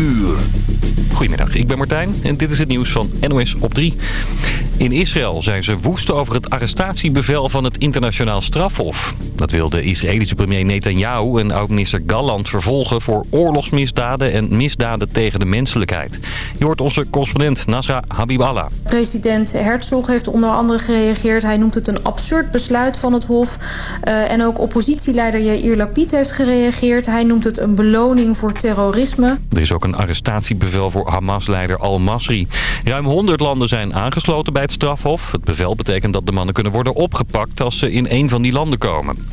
uur. Goedemiddag, ik ben Martijn en dit is het nieuws van NOS op 3. In Israël zijn ze woest over het arrestatiebevel van het internationaal strafhof. Dat wil de Israëlische premier Netanyahu en oud-minister Galland vervolgen voor oorlogsmisdaden en misdaden tegen de menselijkheid. Je hoort onze correspondent Nasra Habiballah. President Herzog heeft onder andere gereageerd. Hij noemt het een absurd besluit van het Hof. Uh, en ook oppositieleider Yair Lapid heeft gereageerd. Hij noemt het een beloning voor terrorisme. Er is ook een arrestatiebevel voor Hamas-leider al-Masri. Ruim 100 landen zijn aangesloten bij het strafhof. Het bevel betekent dat de mannen kunnen worden opgepakt als ze in een van die landen komen.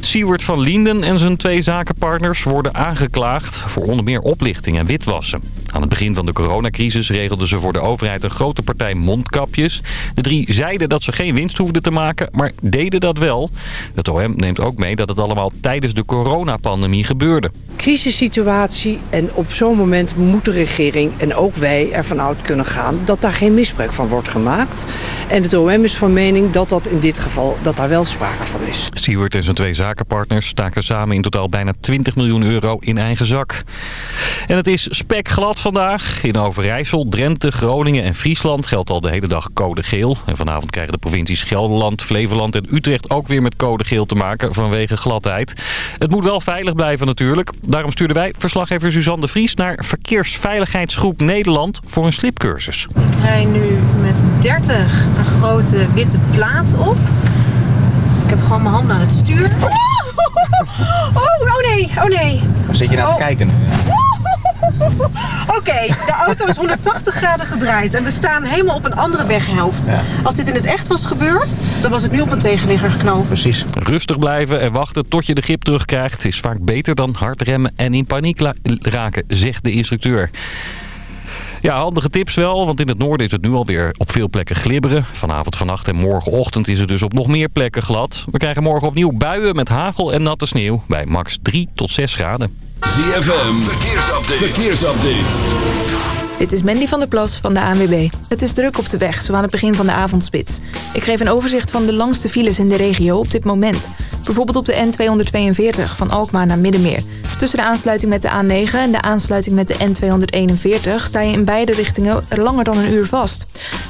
Siewert van Linden en zijn twee zakenpartners worden aangeklaagd voor onder meer oplichting en witwassen. Aan het begin van de coronacrisis regelden ze voor de overheid een grote partij mondkapjes. De drie zeiden dat ze geen winst hoefden te maken, maar deden dat wel. Het OM neemt ook mee dat het allemaal tijdens de coronapandemie gebeurde. Crisissituatie en op zo'n moment moet de regering en ook wij ervan uit kunnen gaan dat daar geen misbruik van wordt gemaakt. En het OM is van mening dat dat in dit geval dat daar wel sprake van is. Stewart en zijn twee zakenpartners staken samen in totaal bijna 20 miljoen euro in eigen zak. En het is spekglad vandaag. In Overijssel, Drenthe, Groningen en Friesland geldt al de hele dag code geel. En vanavond krijgen de provincies Gelderland, Flevoland en Utrecht ook weer met code geel te maken vanwege gladheid. Het moet wel veilig blijven natuurlijk. Daarom stuurden wij verslaggever Suzanne de Vries naar Verkeersveiligheidsgroep Nederland voor een slipcursus. Ik rij nu met 30 een grote witte plaat op. Ik heb gewoon mijn handen aan het stuur. Oh, oh, oh nee, oh nee. Waar zit je naar oh. te kijken nu? Oké, de auto is 180 graden gedraaid en we staan helemaal op een andere weghelft. Ja. Als dit in het echt was gebeurd, dan was ik nu op een tegenligger geknald. Precies. Rustig blijven en wachten tot je de grip terugkrijgt is vaak beter dan hard remmen en in paniek raken, zegt de instructeur. Ja, handige tips wel, want in het noorden is het nu alweer op veel plekken glibberen. Vanavond, vannacht en morgenochtend is het dus op nog meer plekken glad. We krijgen morgen opnieuw buien met hagel en natte sneeuw bij max 3 tot 6 graden. ZFM, verkeersupdate. verkeersupdate. Dit is Mandy van der Plas van de ANWB. Het is druk op de weg, zo aan het begin van de avondspits. Ik geef een overzicht van de langste files in de regio op dit moment. Bijvoorbeeld op de N242 van Alkmaar naar Middenmeer. Tussen de aansluiting met de A9 en de aansluiting met de N241... sta je in beide richtingen langer dan een uur vast.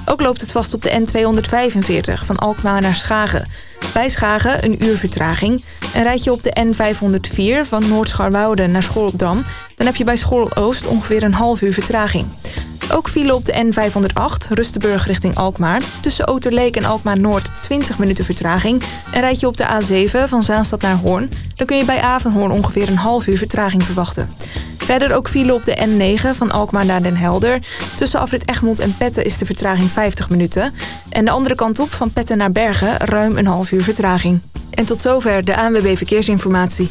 Ook loopt het vast op de N245 van Alkmaar naar Schagen. Bij Schagen een uur vertraging. En rijd je op de N504 van Noord-Scharwoude naar Schoorldam... dan heb je bij Schoorl-Oost ongeveer een half uur vertraging. Ook file op de N508, Rustenburg richting Alkmaar. Tussen Oterleek en Alkmaar Noord 20 minuten vertraging. En rijd je op de A7 van Zaanstad naar Hoorn... dan kun je bij Avenhoorn ongeveer een half uur vertraging verwachten. Verder ook file op de N9 van Alkmaar naar Den Helder. Tussen afrit Egmond en Petten is de vertraging 50 minuten. En de andere kant op van Petten naar Bergen ruim een half uur vertraging. En tot zover de ANWB Verkeersinformatie.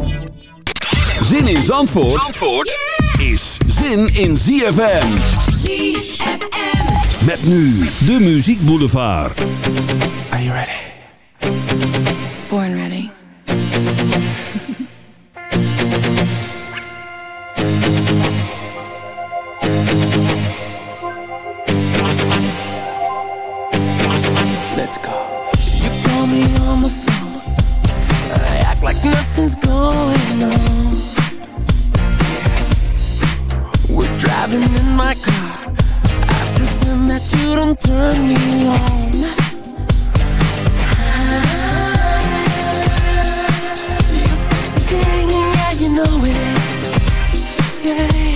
Zin in Zandvoort, Zandvoort is zin in ZFM. ZFM. Met nu de Muziek Boulevard. Are you ready? Born ready. Let's go. You call me on the phone. I act like nothing's going on. We're driving in my car. I pretend that you don't turn me on. You sexy thing, yeah, you know it. Yeah.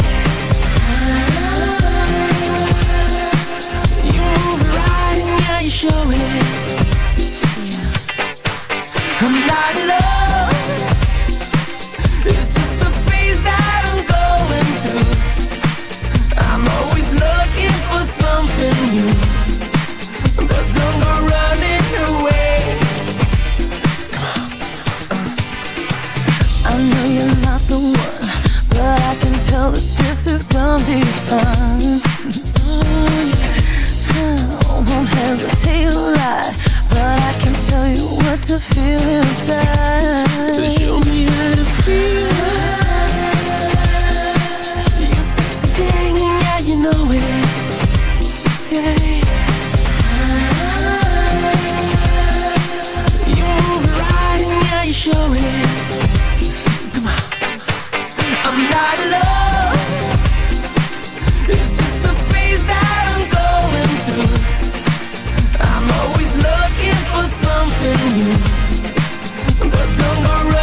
feeling fine. So show me how to feel. you But don't worry.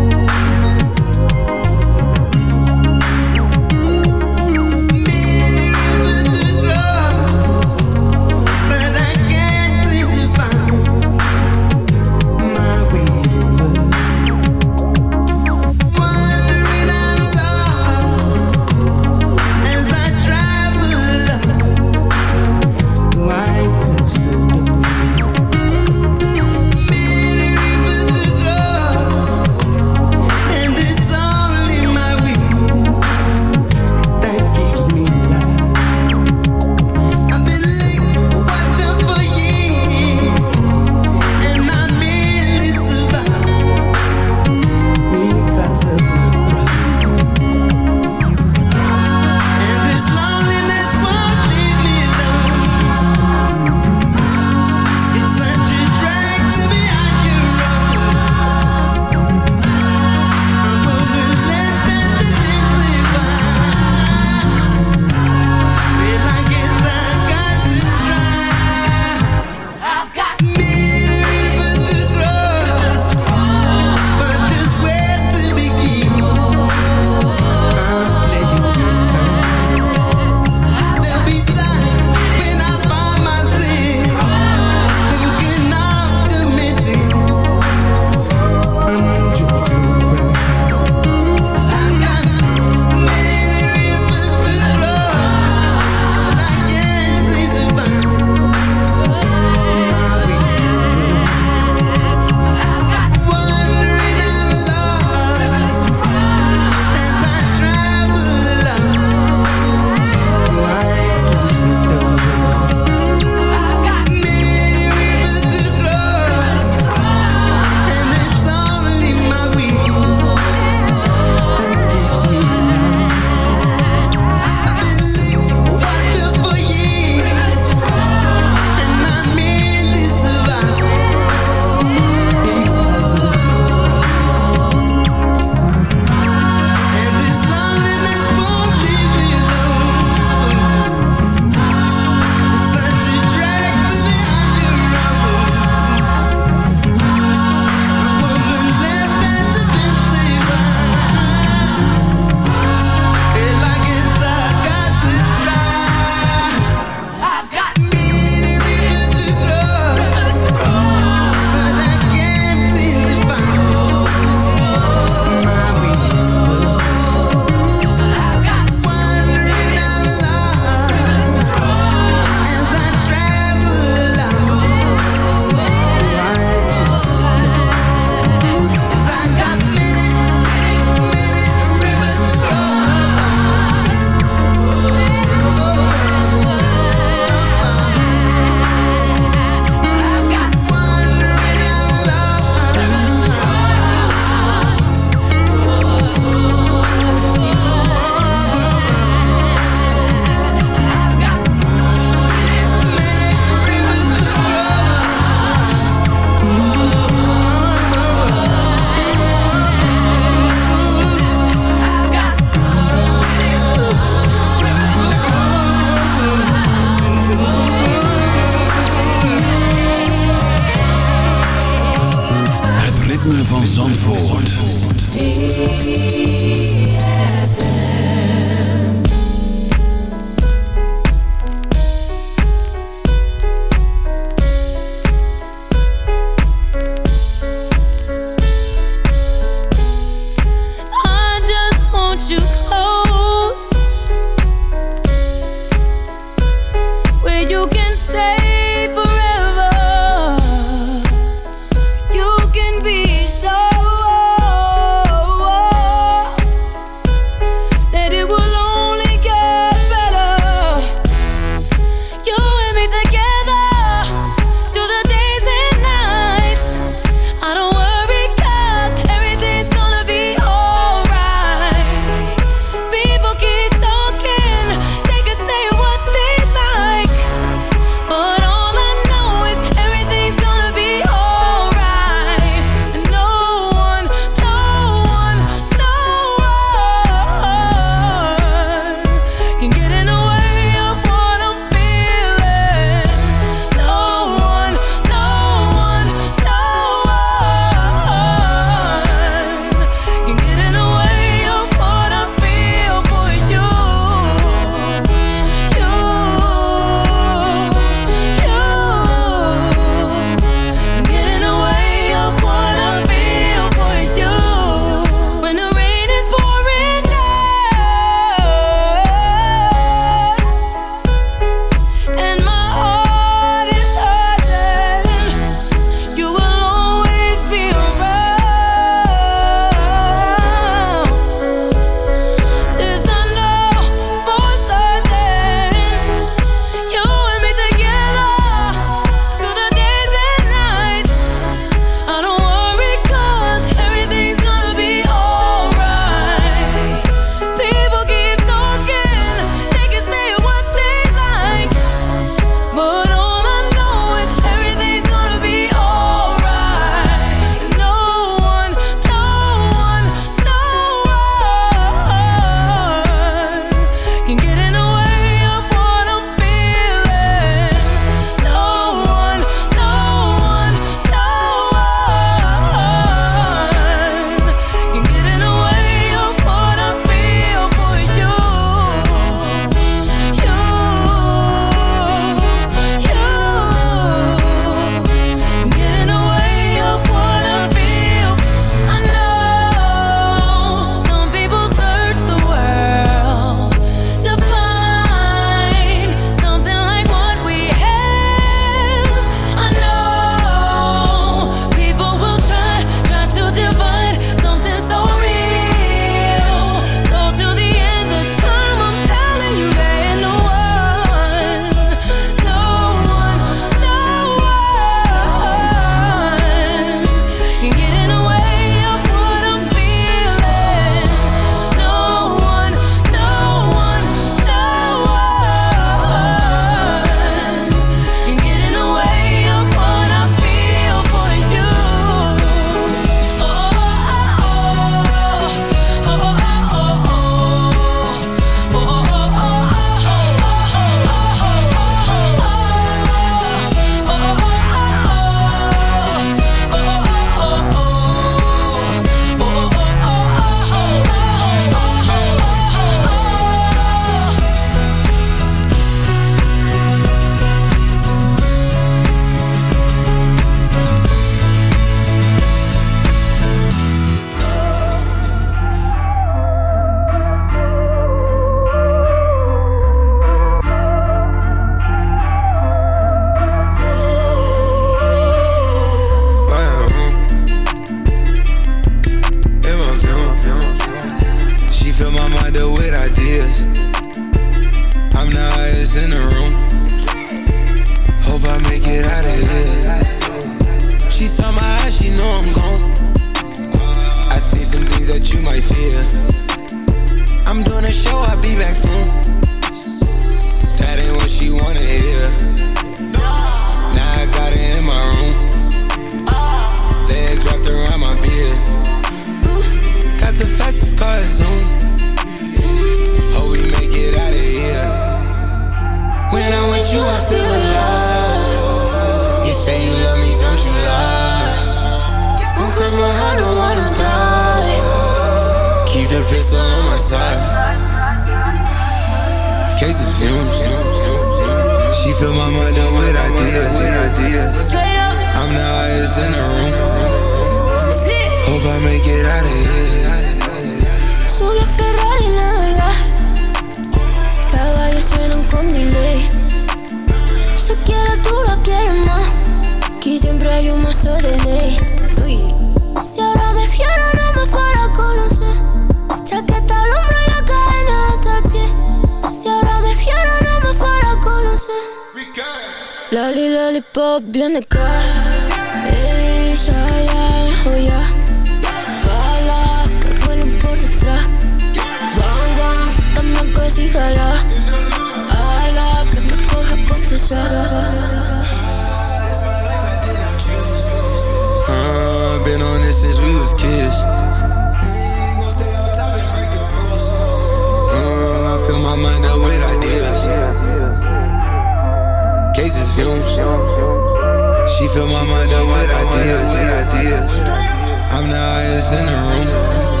I'm the highest in the room.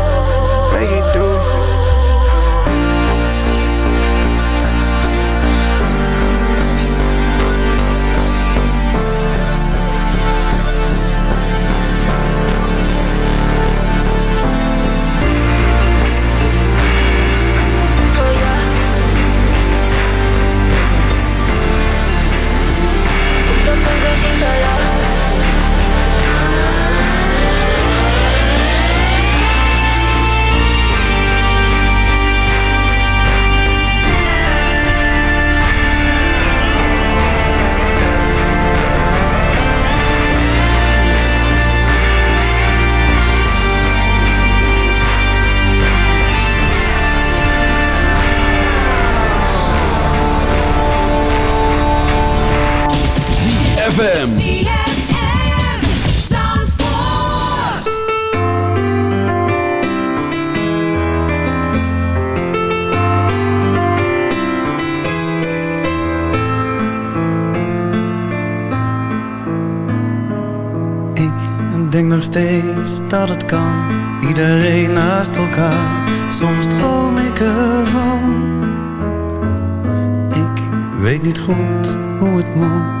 ZFM. Denk nog steeds dat het kan. Iedereen naast elkaar. Soms droom ik ervan. Ik weet niet goed hoe het moet.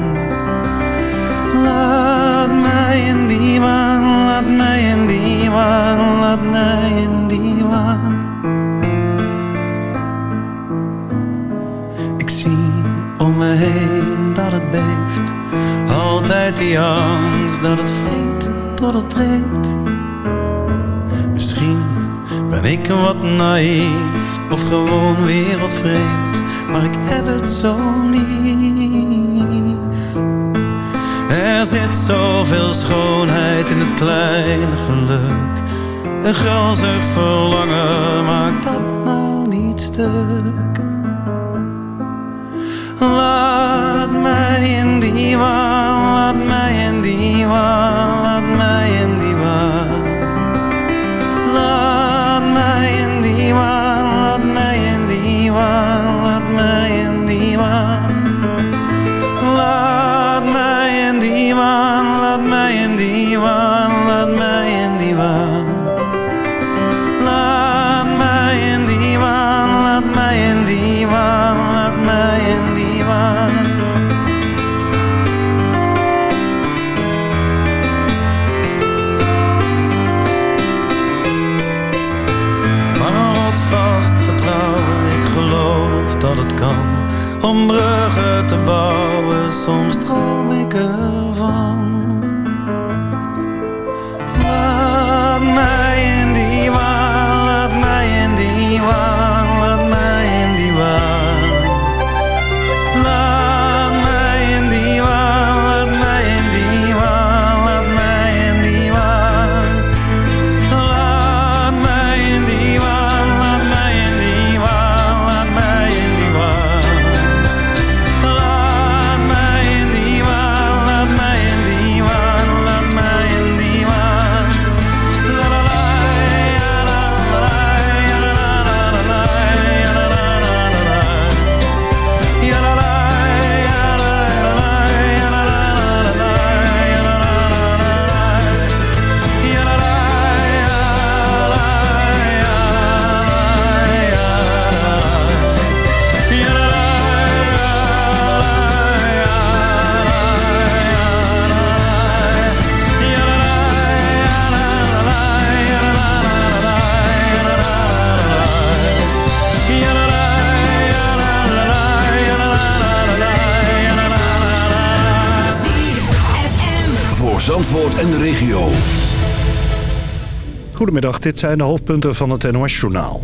Waan, laat mij in die waan. Ik zie om me heen dat het beeft, altijd die angst dat het vreemd tot het breekt. Misschien ben ik wat naïef of gewoon wereldvreemd, maar ik heb het zo lief. Er zit zoveel schoonheid in het kleine geluk. Een gulzig verlangen maakt dat nou niet niet stuk. Laat mij in die waan, laat mij in die waan, laat mij in die waan. Laat mij in die waan, laat mij in die waan, laat mij in die waan. Maar rotsvast vertrouwen, ik geloof dat het kan. Om bruggen te bouwen, soms droom ik ervan. Zandvoort en de regio. Goedemiddag, dit zijn de hoofdpunten van het NOS-journaal.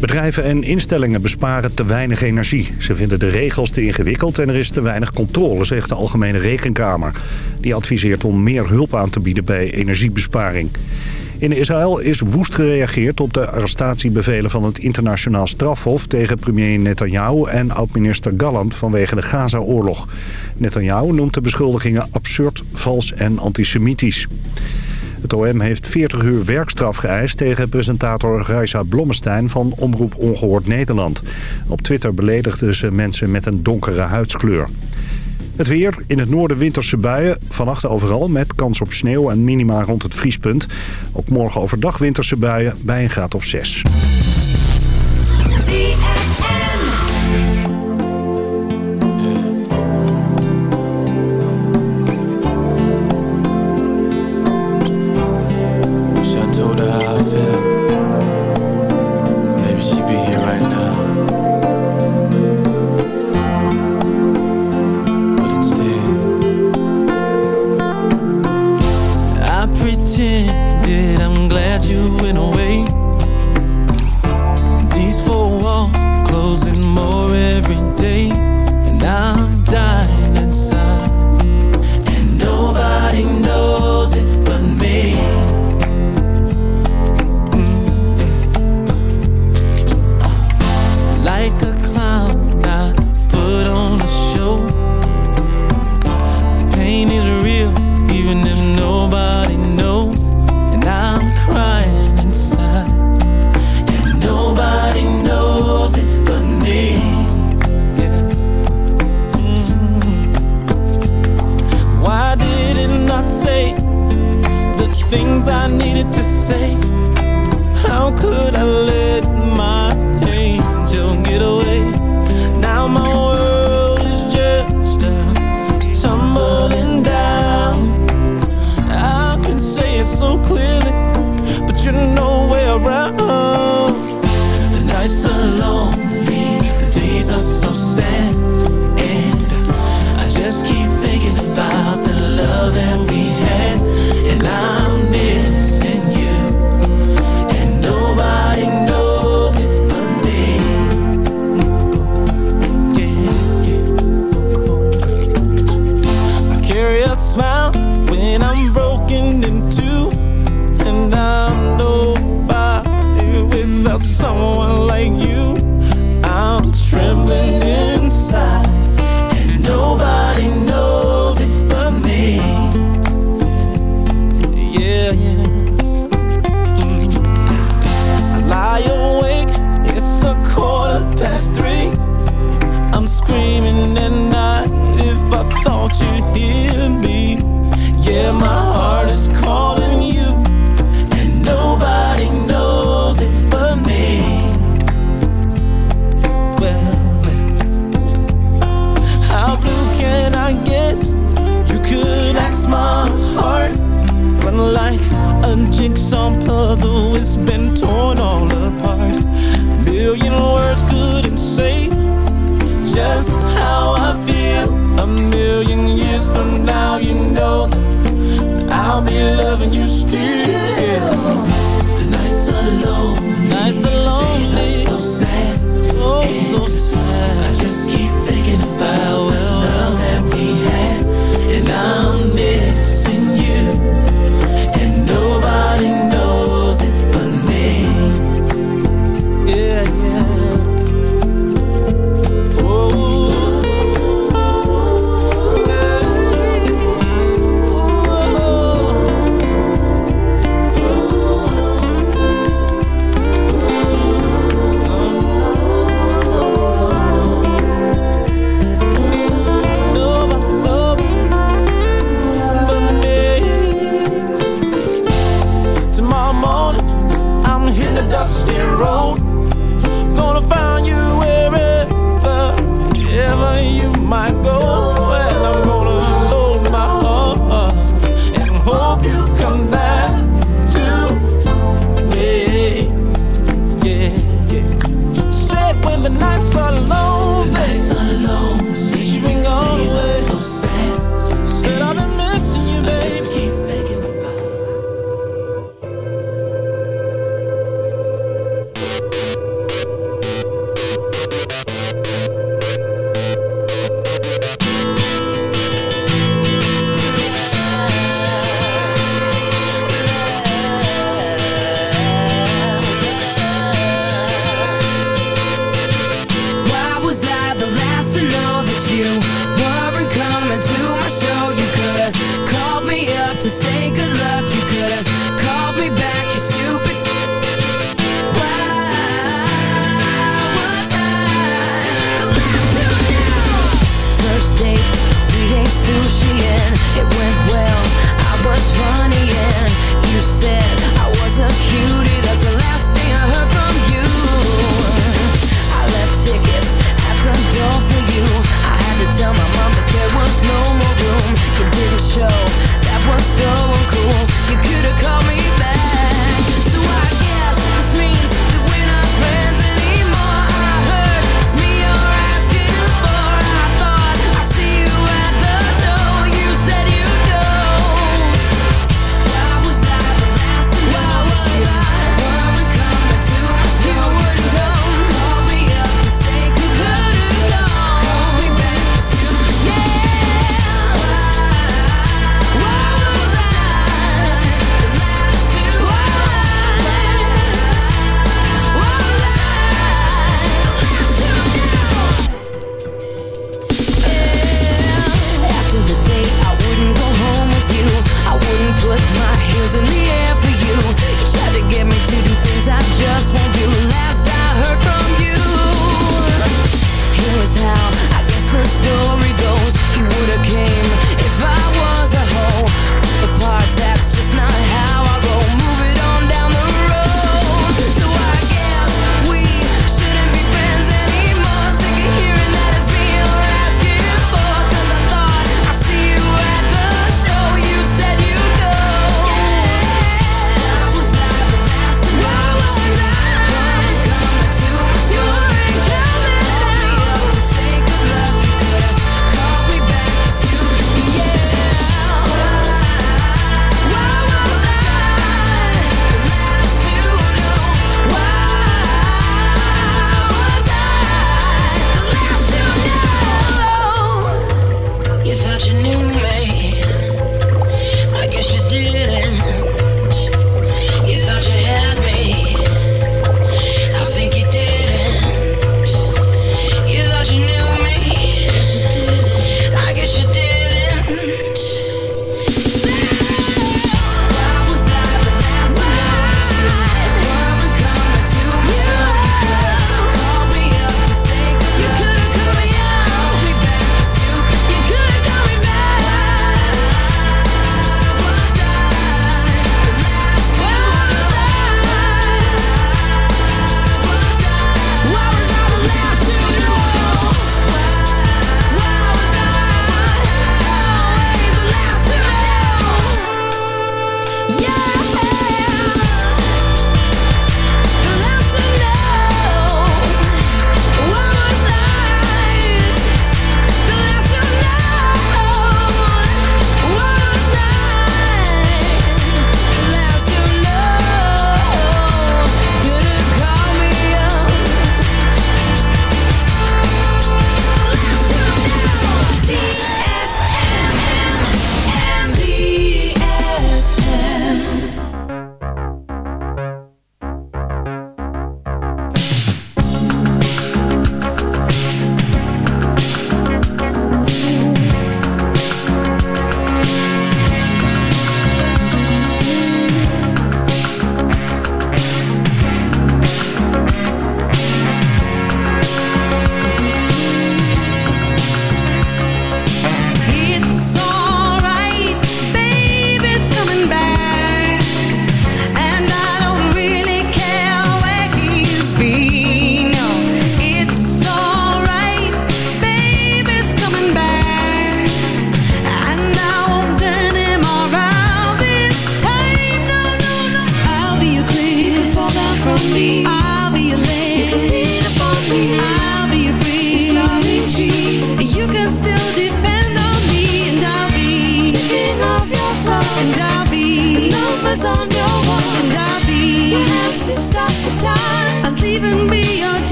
Bedrijven en instellingen besparen te weinig energie. Ze vinden de regels te ingewikkeld en er is te weinig controle, zegt de Algemene Rekenkamer. Die adviseert om meer hulp aan te bieden bij energiebesparing. In Israël is woest gereageerd op de arrestatiebevelen van het internationaal strafhof... tegen premier Netanyahu en oud-minister Gallant vanwege de Gaza-oorlog. Netanyahu noemt de beschuldigingen absurd, vals en antisemitisch. Het OM heeft 40 uur werkstraf geëist tegen presentator Raisa Blommestein van Omroep Ongehoord Nederland. Op Twitter beledigden ze mensen met een donkere huidskleur. Het weer, in het noorden winterse buien, vannacht overal met kans op sneeuw en minima rond het vriespunt. Ook morgen overdag winterse buien bij een graad of 6.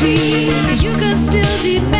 You can still depend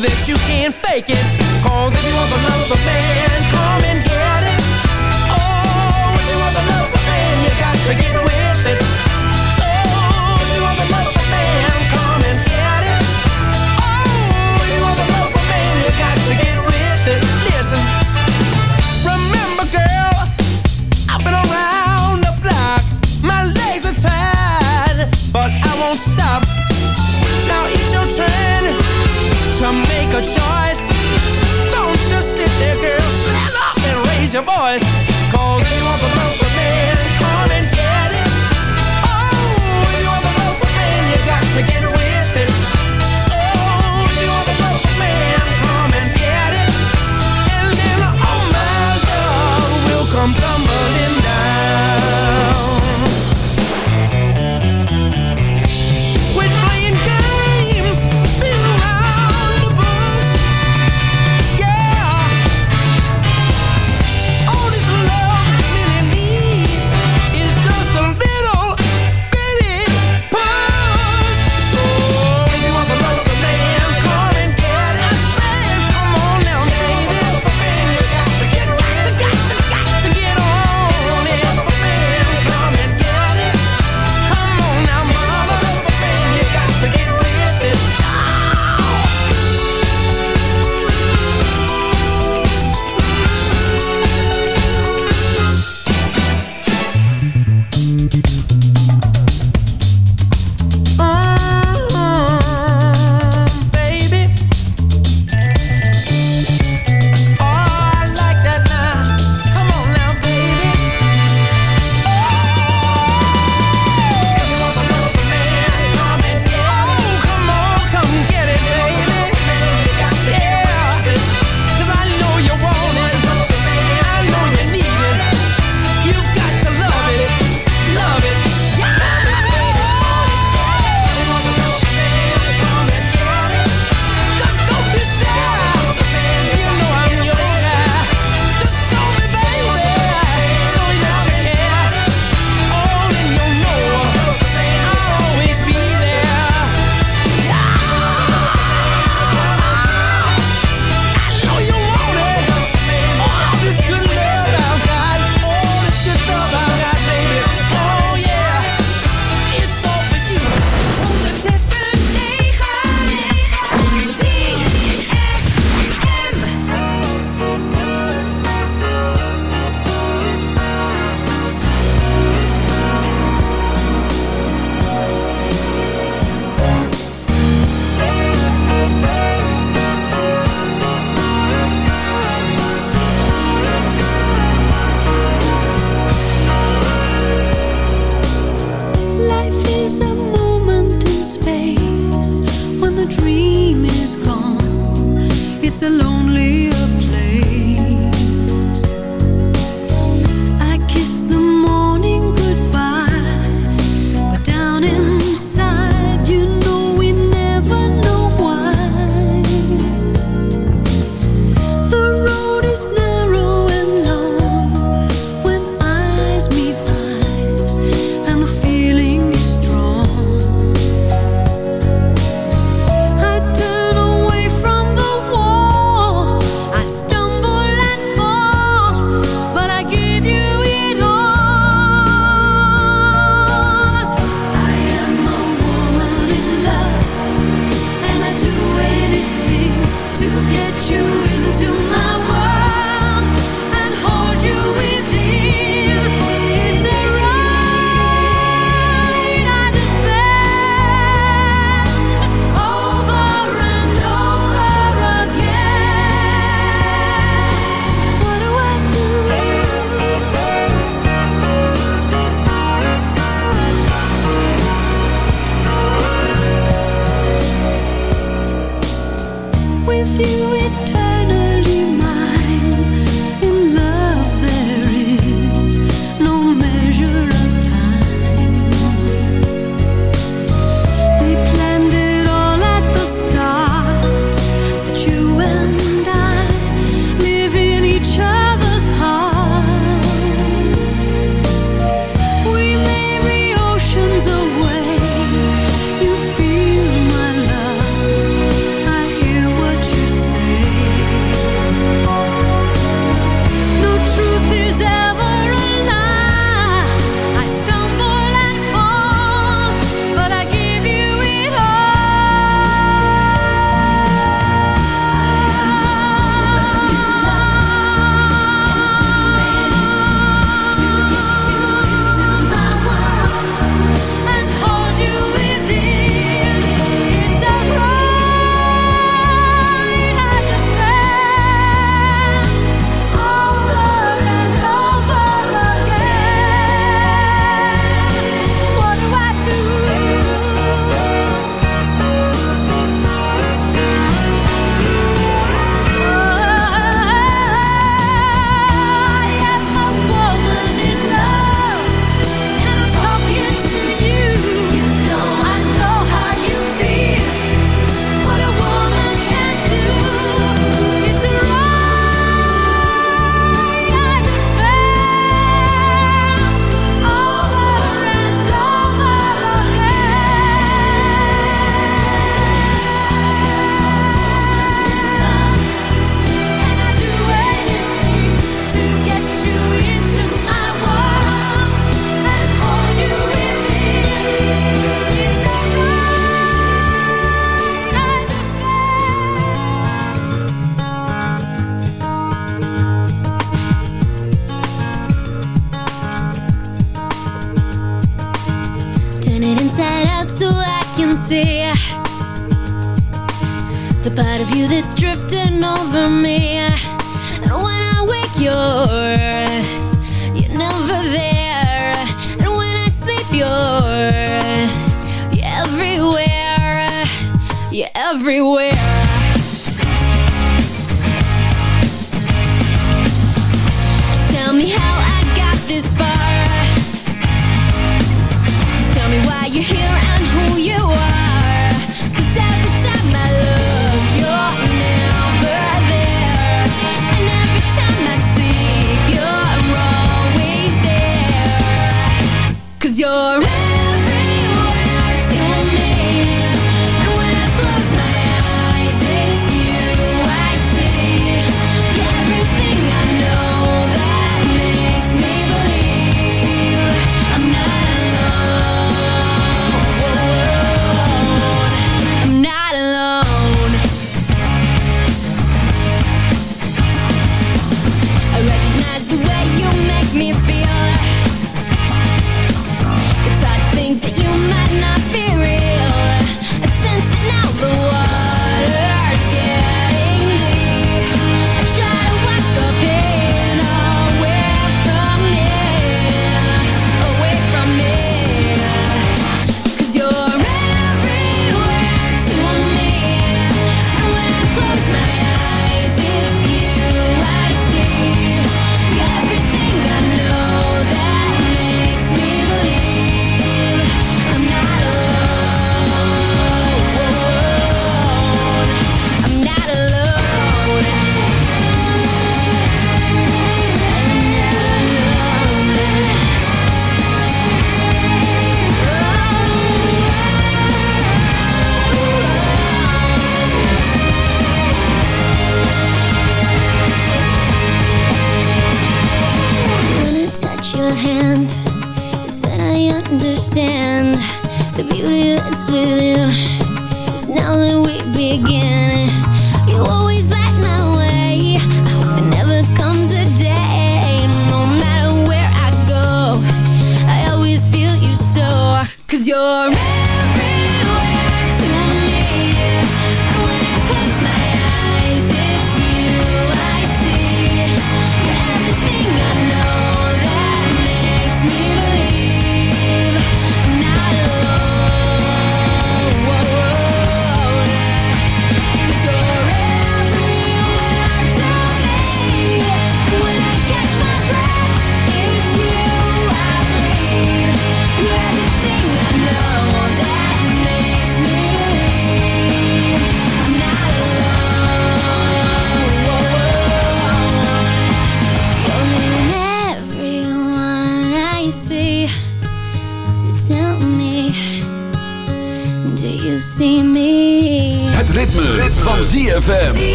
that you can't fake it. Cause if you want the love of a man, come and get it. Oh, if you want the love of a man, you got to get with a choice. Don't just sit there, girl. Stand up and raise your voice. Cause if you want the love man, come and get it. Oh, if you want the love man, you got to get with it. So, if you want the love man, come and get it. And then, oh my love will come tumbling